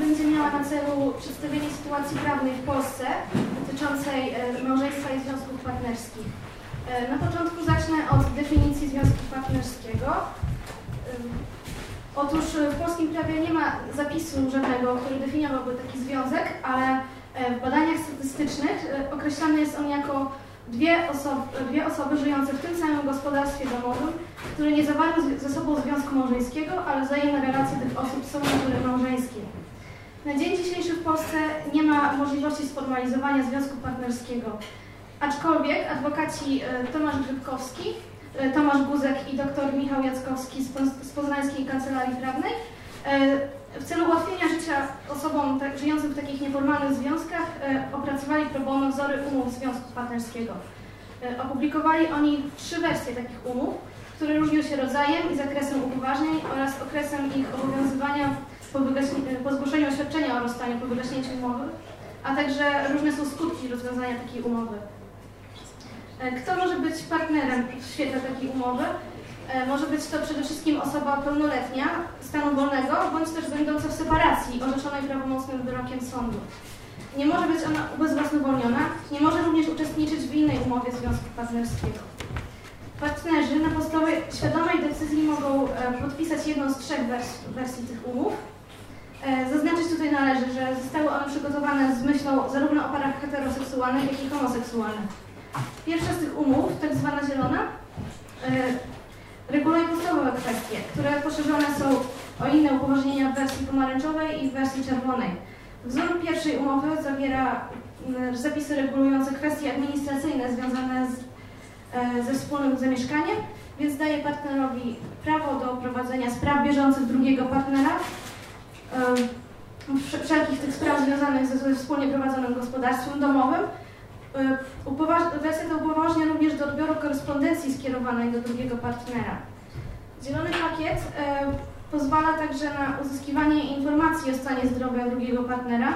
będzie miała na celu przedstawienie sytuacji prawnej w Polsce dotyczącej e, małżeństwa i związków partnerskich. E, na początku zacznę od definicji związku partnerskiego. Otóż w polskim prawie nie ma zapisu żadnego, który definiowałby taki związek, ale w badaniach statystycznych określany jest on jako dwie, osoby, dwie osoby żyjące w tym samym gospodarstwie domowym, które nie zawarły ze sobą związku małżeńskiego, ale wzajemne relacje tych osób są natury małżeńskiej. Na dzień dzisiejszy w Polsce nie ma możliwości sformalizowania związku partnerskiego, aczkolwiek adwokaci e, Tomasz Grzybkowski, e, Tomasz Guzek i dr Michał Jackowski z Poznańskiej Kancelarii Prawnej e, w celu ułatwienia życia osobom tak, żyjącym w takich nieformalnych związkach e, opracowali pro wzory umów związku partnerskiego. E, opublikowali oni trzy wersje takich umów, które różnią się rodzajem i zakresem upoważnień oraz okresem ich obowiązywania po, po zgłoszeniu oświadczenia o rozstaniu po wygaśnięciu umowy, a także różne są skutki rozwiązania takiej umowy. E, kto może być partnerem w świetle takiej umowy? E, może być to przede wszystkim osoba pełnoletnia, stanu wolnego, bądź też będąca w separacji, orzeczonej prawomocnym wyrokiem sądu. Nie może być ona ubezwłasnowolniona, nie może również uczestniczyć w innej umowie związku partnerskiego. Partnerzy na podstawie świadomej decyzji mogą e, podpisać jedną z trzech wersji tych umów. E, zaznaczyć tutaj należy, że zostały one przygotowane z myślą zarówno o parach heteroseksualnych, jak i homoseksualnych. Pierwsza z tych umów, tak zwana zielona, reguluje podstawowe kwestie, które poszerzone są o inne upoważnienia w wersji pomarańczowej i w wersji czerwonej. Wzór pierwszej umowy zawiera mm, zapisy regulujące kwestie administracyjne związane z, e, ze wspólnym zamieszkaniem, więc daje partnerowi prawo do prowadzenia spraw bieżących drugiego partnera, e, wszelkich tych spraw związanych ze wspólnie prowadzonym gospodarstwem domowym, wersja ta upoważnia również do odbioru korespondencji skierowanej do drugiego partnera. Zielony pakiet e, pozwala także na uzyskiwanie informacji o stanie zdrowia drugiego partnera,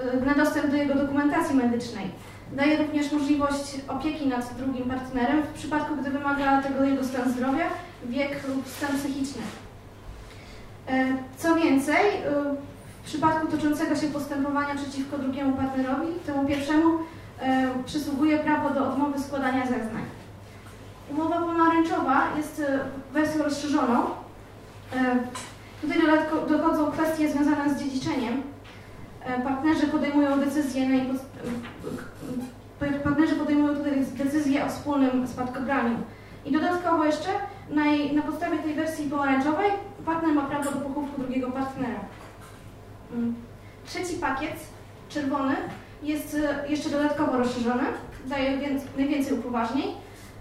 e, na dostęp do jego dokumentacji medycznej. Daje również możliwość opieki nad drugim partnerem w przypadku, gdy wymaga tego jego stan zdrowia, wiek lub stan psychiczny. Co więcej, w przypadku toczącego się postępowania przeciwko drugiemu partnerowi, temu pierwszemu E, przysługuje prawo do odmowy składania zeznań. Umowa pomarańczowa jest e, wersją rozszerzoną. E, tutaj dochodzą kwestie związane z dziedziczeniem. Partnerzy podejmują decyzję na partnerzy podejmują tutaj decyzję o wspólnym spadkobraniu. I dodatkowo jeszcze na, na podstawie tej wersji pomarańczowej partner ma prawo do pochówku drugiego partnera. Mm. Trzeci pakiet, czerwony, jest e, jeszcze dodatkowo rozszerzone, daje więc, najwięcej upoważnień,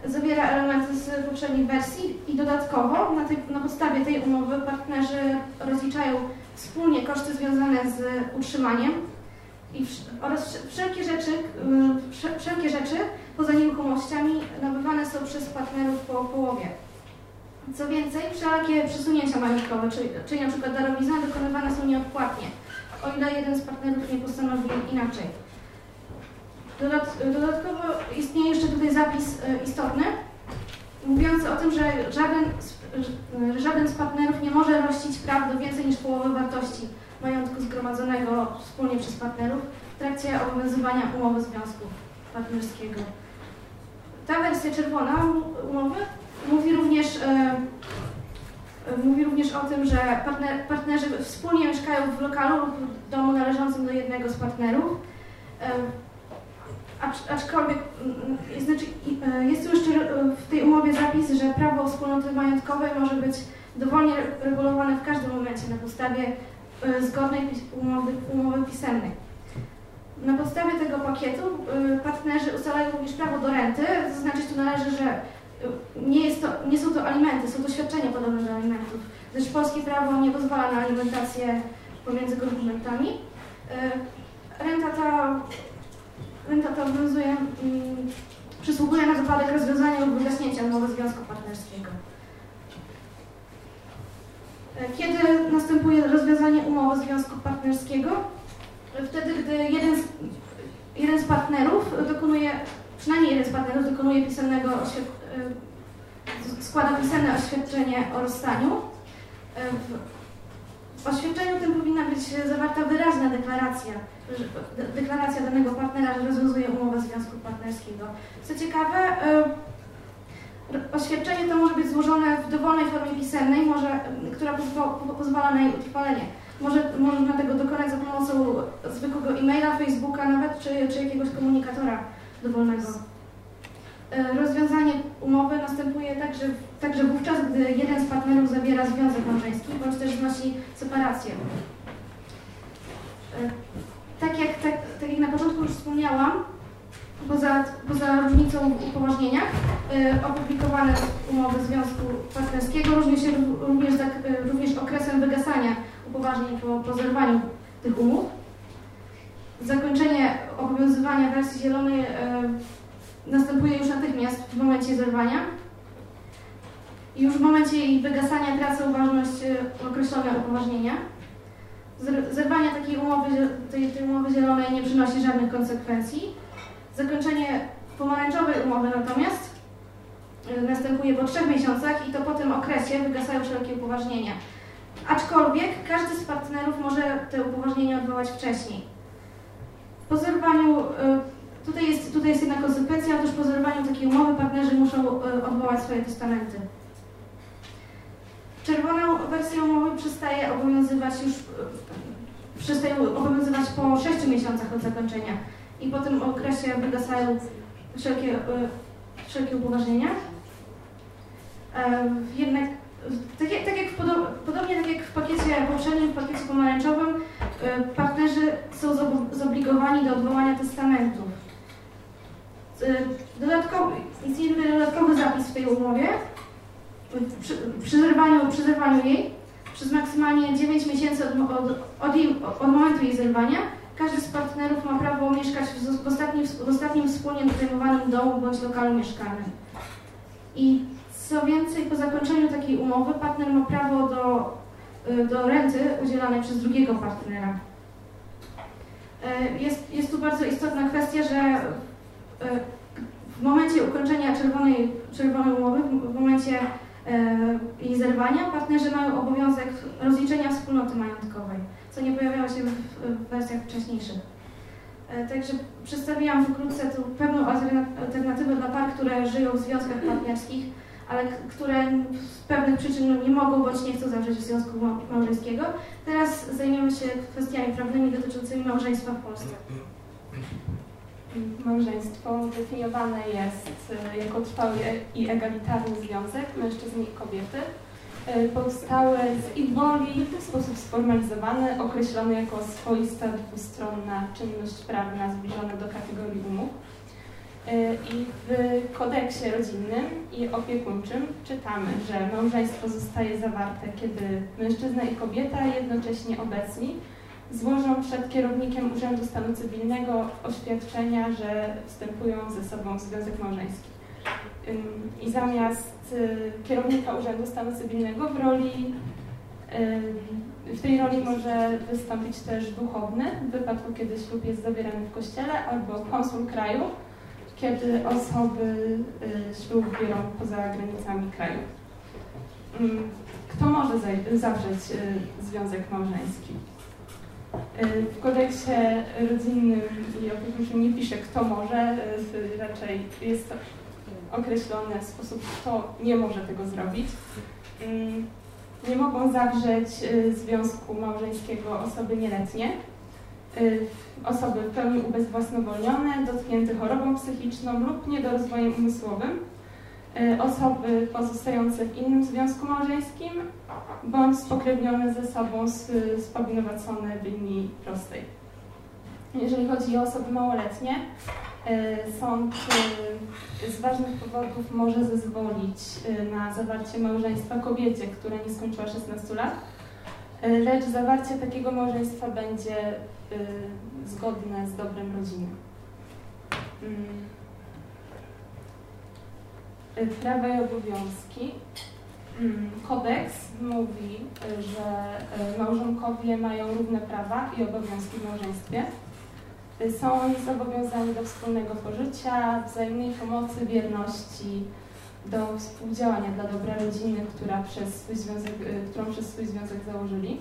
zawiera elementy z poprzednich wersji i dodatkowo na, tej, na podstawie tej umowy partnerzy rozliczają wspólnie koszty związane z utrzymaniem i oraz wszelkie rzeczy, wszelkie rzeczy poza nieruchomościami nabywane są przez partnerów po połowie. Co więcej, wszelkie przesunięcia majątkowe, czyli, czyli na przykład darowizna, dokonywane są nieodpłatnie, o ile jeden z partnerów nie postanowi inaczej. Dodatkowo istnieje jeszcze tutaj zapis e, istotny, mówiący o tym, że żaden, żaden z partnerów nie może rościć praw do więcej niż połowy wartości majątku zgromadzonego wspólnie przez partnerów w trakcie obowiązywania umowy związku partnerskiego. Ta wersja czerwona umowy mówi również, e, mówi również o tym, że partner, partnerzy wspólnie mieszkają w lokalu lub domu należącym do jednego z partnerów. E, aczkolwiek mm, mm, znaczy, e, jest tu jeszcze e, w tej umowie zapis, że prawo wspólnoty majątkowej może być dowolnie regulowane w każdym momencie na podstawie e, zgodnej umowy, umowy pisemnej. Na podstawie tego pakietu partnerzy ustalają również prawo do renty, zaznaczyć tu należy, że nie, jest to, nie są to alimenty, są to świadczenia podobne do alimentów, gdyż polskie prawo nie pozwala na alimentację pomiędzy konsumentami. Renta ta renta ta obowiązuje, mm, przysługuje na wypadek rozwiązania lub wygaśnięcia umowy związku partnerskiego. E, kiedy następuje rozwiązanie umowy związku partnerskiego? Wtedy, gdy jeden z, jeden z partnerów dokonuje, przynajmniej jeden z partnerów dokonuje pisemnego e, składa pisemne oświadczenie o rozstaniu. E, W oświadczeniu tym powinna być zawarta wyraźna deklaracja, deklaracja danego partnera, że rozwiązuje umowę związku partnerskiego. Co ciekawe, oświadczenie to może być złożone w dowolnej formie pisemnej, może, która pozwala na jej utrwalenie. Może, można tego dokonać za pomocą zwykłego e-maila, Facebooka nawet, czy, czy jakiegoś komunikatora dowolnego. E, rozwiązanie umowy następuje także, także wówczas, gdy jeden z partnerów zawiera związek małżeński, bądź też znosi separację. Tak jak, tak, tak jak na początku już wspomniałam, poza, poza różnicą w upoważnieniach, y, opublikowane umowy Związku Partnerskiego różni się również, tak, y, również okresem wygasania upoważnień po, po zerwaniu tych umów. Zakończenie obowiązywania wersji zielonej y, następuje już natychmiast w momencie zerwania. I już w momencie jej wygasania tracą ważność określone upoważnienia. Zerwanie takiej umowy, tej, tej umowy zielonej nie przynosi żadnych konsekwencji. Zakończenie pomarańczowej umowy natomiast następuje po trzech miesiącach i to po tym okresie wygasają wszelkie upoważnienia. Aczkolwiek każdy z partnerów może te upoważnienia odwołać wcześniej. Po zerwaniu, y, tutaj jest, tutaj jest jedna konsekwencja, otóż po zerwaniu takiej umowy partnerzy muszą y, odwołać swoje testamenty. Czerwoną wersję umowy przestaje obowiązywać już y, przestaje obowiązywać po 6 miesiącach od zakończenia i po tym okresie wygasają wszelkie, wszelkie upoważnienia. Jednak tak jak, tak jak podobnie tak jak w pakiecie poprzednim, w pakiecie pomarańczowym, e, partnerzy są zobligowani do odwołania testamentów. E, dodatkowy, istnieje dodatkowy zapis w tej umowie. Przy, przy, zerwaniu, przy zerwaniu jej przez maksymalnie 9 miesięcy od, od, od, jej, od momentu jej zerwania każdy z partnerów ma prawo mieszkać w ostatnim, w ostatnim wspólnie zajmowanym domu bądź lokalu mieszkalnym. I co więcej, po zakończeniu takiej umowy partner ma prawo do, y, do renty udzielanej przez drugiego partnera. Y, jest, jest tu bardzo istotna kwestia, że y, w momencie ukończenia czerwonej, czerwonej umowy, w momencie jej zerwania, partnerzy mają obowiązek rozliczenia wspólnoty majątkowej, co nie pojawiało się w wersjach wcześniejszych. Także przedstawiłam wkrótce tu pewną alternatywę dla par, które żyją w związkach partnerskich, ale które z pewnych przyczyn nie mogą bądź nie chcą zawrzeć związku małżeńskiego. Teraz zajmiemy się kwestiami prawnymi dotyczącymi małżeństwa w Polsce. Małżeństwo definiowane jest e, jako trwały i egalitarny związek mężczyzny i kobiety. E, powstały z ich woli w sposób sformalizowany, określony jako swoista dwustronna czynność prawna zbliżona do kategorii umów E, I w kodeksie rodzinnym i opiekuńczym czytamy, że małżeństwo zostaje zawarte, kiedy mężczyzna i kobieta jednocześnie obecni złożą przed kierownikiem Urzędu Stanu Cywilnego oświadczenia, że wstępują ze sobą w związek małżeński. I zamiast y, kierownika Urzędu Stanu Cywilnego w roli w tej roli może wystąpić też duchowny, w wypadku kiedy ślub jest zawierany w kościele, albo konsul kraju, kiedy osoby y, ślub biorą poza granicami kraju. Kto może zawrzeć y, związek małżeński? W kodeksie rodzinnym i opiekuńczym nie pisze, kto może, raczej jest to określone w sposób, kto nie może tego zrobić. Mm, nie mogą zawrzeć związku małżeńskiego osoby nieletnie, Y, osoby w pełni ubezwłasnowolnione, dotknięte chorobą psychiczną lub niedorozwojem umysłowym, y, osoby pozostające w innym związku małżeńskim bądź spokrewnione ze sobą spowinowacone w linii prostej. Jeżeli chodzi o osoby małoletnie, y, sąd z ważnych powodów może zezwolić na zawarcie małżeństwa kobiecie, która nie skończyła 16 lat, lecz zawarcie takiego małżeństwa będzie zgodne z dobrem rodziny. Mm. Prawa i obowiązki. Mm. Kodeks mówi, że małżonkowie mają równe prawa i obowiązki w małżeństwie. Są oni zobowiązani do wspólnego pożycia, wzajemnej pomocy, wierności, do współdziałania dla dobra rodziny, która przez swój związek, którą przez swój związek założyli.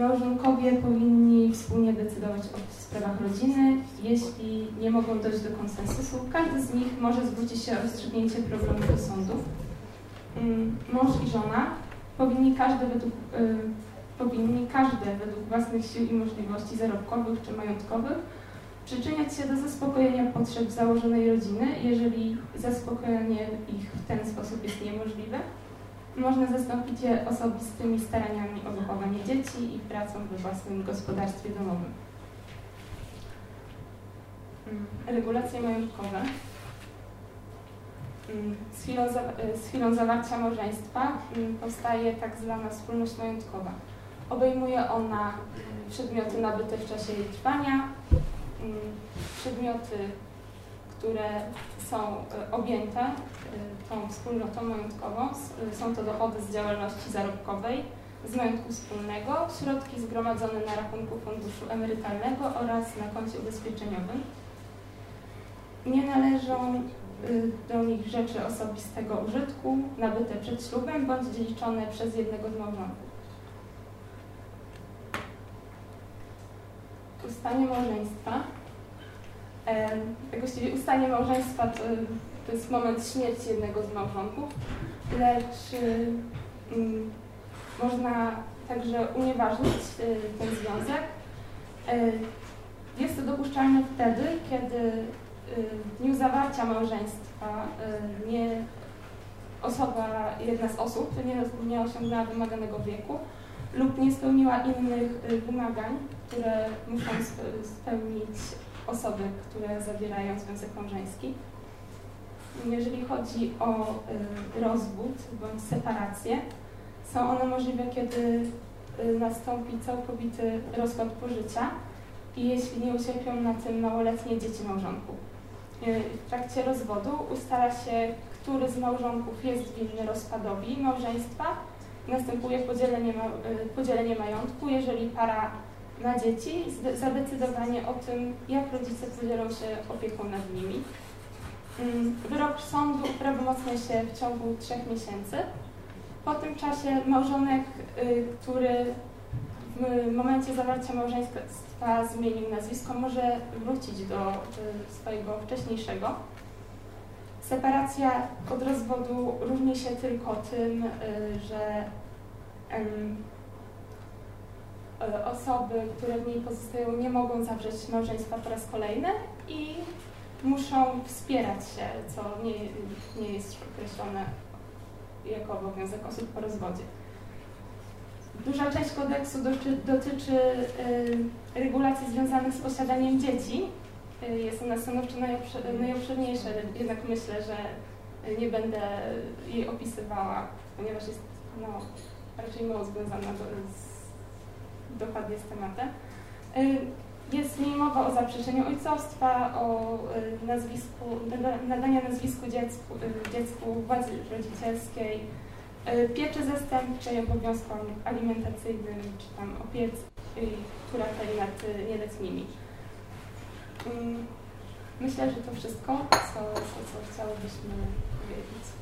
Małżonkowie powinni wspólnie decydować o sprawach rodziny. Jeśli nie mogą dojść do konsensusu, każdy z nich może zwrócić się o rozstrzygnięcie problemu do sądów. Mm, Mąż i żona powinni każdy według, y, powinni każdy według własnych sił i możliwości zarobkowych czy majątkowych przyczyniać się do zaspokojenia potrzeb założonej rodziny, jeżeli zaspokojenie ich w ten sposób jest niemożliwe. Można zastąpić je osobistymi staraniami o wychowanie dzieci i pracą we własnym gospodarstwie domowym. Regulacje majątkowe. Z chwilą, z chwilą zawarcia małżeństwa mm, powstaje tak zwana wspólność majątkowa. Obejmuje ona przedmioty nabyte w czasie jej trwania, przedmioty, które są y, objęte y, tą wspólnotą majątkową. Y, Są to dochody z działalności zarobkowej, z majątku wspólnego, środki zgromadzone na rachunku funduszu emerytalnego oraz na koncie ubezpieczeniowym. Nie należą do nich rzeczy osobistego użytku, nabyte przed ślubem bądź dziedziczone przez jednego z małżonków. Ustanie małżeństwa. Tak Właściwie ustanie małżeństwa to, to jest moment śmierci jednego z małżonków, lecz można także unieważnić y, ten związek. Y, Jest to dopuszczalne wtedy, kiedy y, w dniu zawarcia małżeństwa nie osoba, jedna z osób nie, nie osiągnęła wymaganego wieku lub nie spełniła innych y, wymagań, które muszą spe- spełnić osoby, które zawierają związek małżeński. Jeżeli chodzi o y, rozwód bądź separację, są one możliwe, kiedy y, nastąpi całkowity rozkład pożycia i jeśli nie ucierpią na tym małoletnie dzieci małżonków. W trakcie rozwodu ustala się, który z małżonków jest winny rozpadowi małżeństwa. Następuje podzielenie, ma, y, podzielenie majątku, jeżeli para ma dzieci, zadecydowanie o tym, jak rodzice podzielą się opieką nad nimi. Mm, Wyrok sądu prawomocny się w ciągu trzech miesięcy. Po tym czasie małżonek, y, który w momencie zawarcia małżeństwa zmienił nazwisko, może wrócić do y, swojego wcześniejszego. Separacja od rozwodu różni się tylko tym, y, że y, osoby, które w niej pozostają, nie mogą zawrzeć małżeństwa po raz kolejny i muszą wspierać się, co nie, nie jest określone jako obowiązek osób po rozwodzie. Duża część kodeksu dotyczy, dotyczy regulacji związanych z posiadaniem dzieci. Y, jest ona stanowczo najobszy- najobszerniejsza, jednak myślę, że y, nie będę jej opisywała, ponieważ jest no, raczej mało związana do, z, dokładnie z tematem. Y, jest w niej mowa o zaprzeczeniu ojcostwa, o y, nazwisku, nada- nadania nazwisku dziecku, y, dziecku władzy rodzicielskiej, y, pieczy zastępczej, obowiązkom alimentacyjnym, czy tam opiece, y, która tutaj nad y, nieletnimi. Myślę, że to wszystko, co, co, powiedzieć.